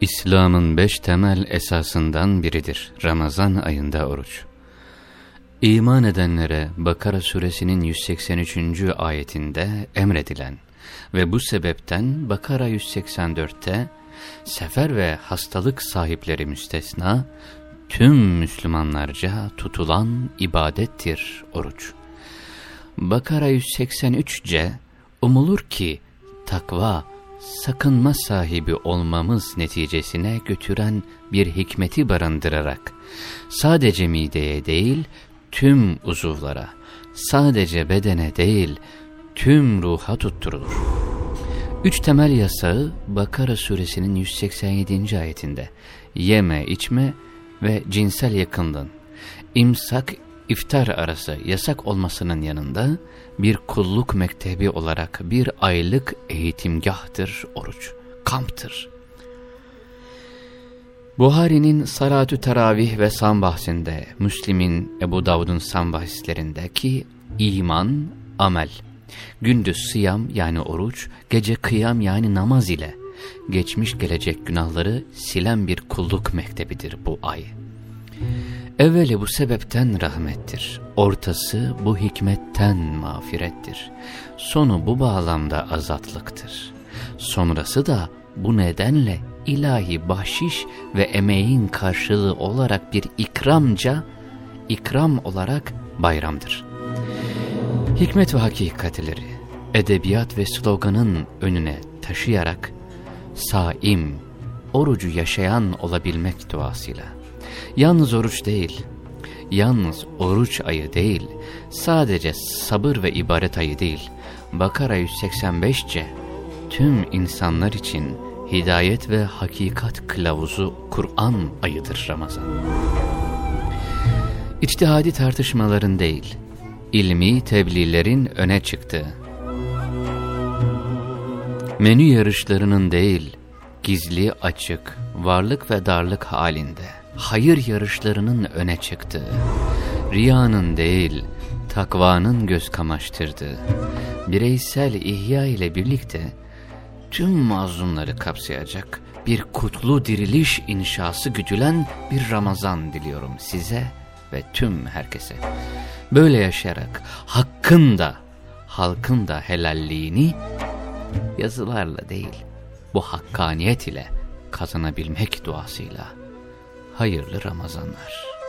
İslam'ın beş temel esasından biridir Ramazan ayında oruç. İman edenlere Bakara suresinin 183. ayetinde emredilen ve bu sebepten Bakara 184'te sefer ve hastalık sahipleri müstesna, tüm Müslümanlarca tutulan ibadettir oruç. Bakara 183'ce umulur ki takva, sakınma sahibi olmamız neticesine götüren bir hikmeti barındırarak, sadece mideye değil, tüm uzuvlara, sadece bedene değil, tüm ruha tutturulur. Üç temel yasağı Bakara suresinin 187. ayetinde, yeme, içme ve cinsel yakınlığın, imsak, iftar arası yasak olmasının yanında, bir kulluk mektebi olarak bir aylık eğitimgahtır oruç, kamptır. Buhari'nin Salatü Teravih ve Sam bahsinde, Müslim'in Ebu Davud'un Sam bahislerindeki iman, amel, gündüz sıyam yani oruç, gece kıyam yani namaz ile geçmiş gelecek günahları silen bir kulluk mektebidir bu ay. Evveli bu sebepten rahmettir. Ortası bu hikmetten mağfirettir. Sonu bu bağlamda azatlıktır. Sonrası da bu nedenle ilahi bahşiş ve emeğin karşılığı olarak bir ikramca, ikram olarak bayramdır. Hikmet ve hakikatleri, edebiyat ve sloganın önüne taşıyarak, saim, orucu yaşayan olabilmek duasıyla, Yalnız oruç değil, yalnız oruç ayı değil, sadece sabır ve ibaret ayı değil, Bakara 185'ce tüm insanlar için hidayet ve hakikat kılavuzu Kur'an ayıdır Ramazan. İçtihadi tartışmaların değil, ilmi tebliğlerin öne çıktığı, menü yarışlarının değil, gizli açık, varlık ve darlık halinde, hayır yarışlarının öne çıktığı, riyanın değil, takvanın göz kamaştırdığı, bireysel ihya ile birlikte tüm mazlumları kapsayacak bir kutlu diriliş inşası güdülen bir Ramazan diliyorum size ve tüm herkese. Böyle yaşayarak hakkın da, halkın da helalliğini yazılarla değil, bu hakkaniyet ile kazanabilmek duasıyla hayırlı Ramazanlar.